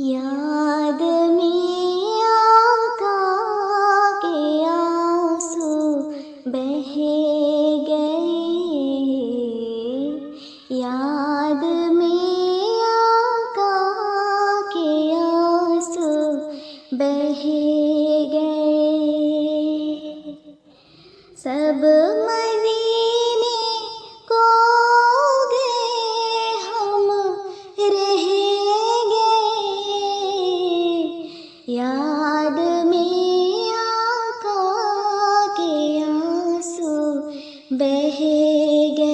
याद में आका के आँसू बह गए। याद में आका के आँसू बह गए। सब बह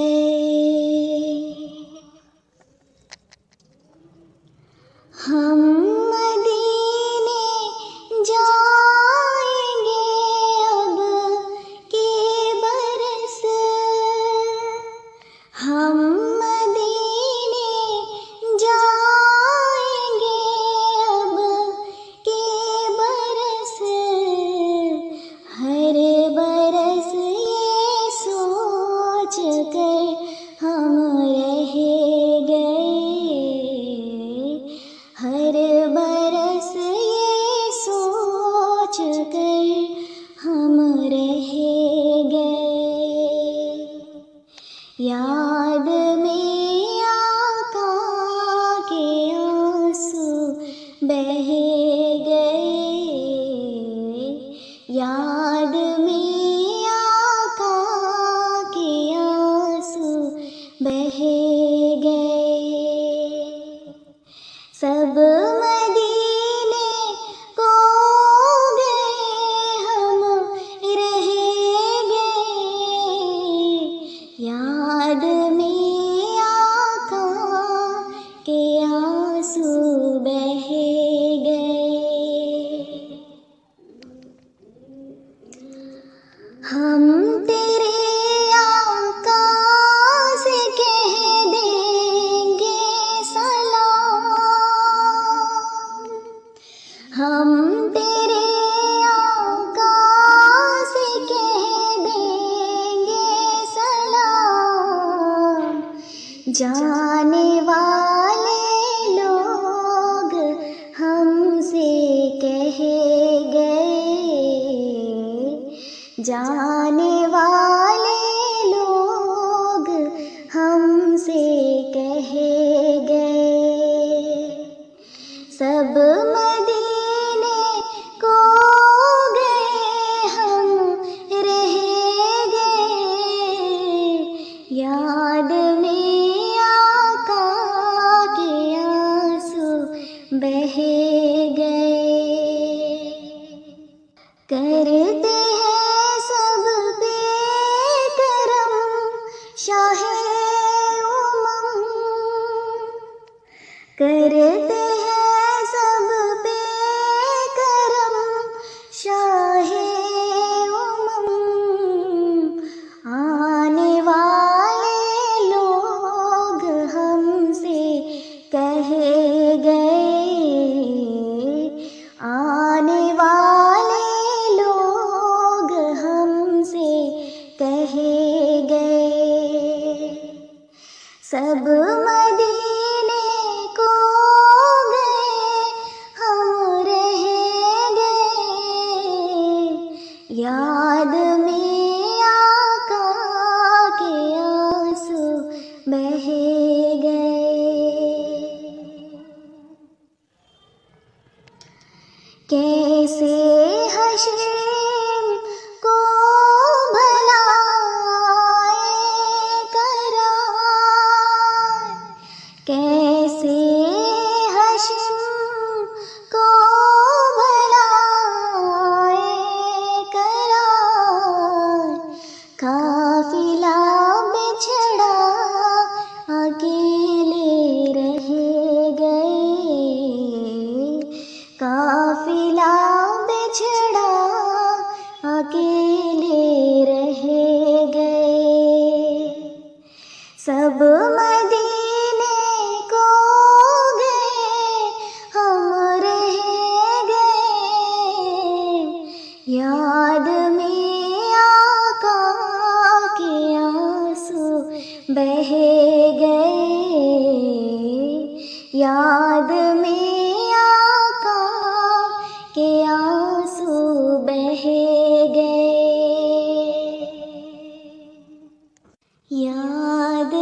हम तेरे आका कह देंगे सलाम। हम तेरे कह देंगे सलाम। जाने वाले जाने वाले लोग हमसे कह गए, सब मदीने को गए हम रह गए। याद में आका के आँसू बह गए। करते हैं करते कैसे हशीम को भलाए करार कैसे हशीम को भलाए करार काफिला काफिला बिछड़ा अकेले रह गए। सब मदीने को गए, हम रह गए। याद में आका के आँसू बह गए। याद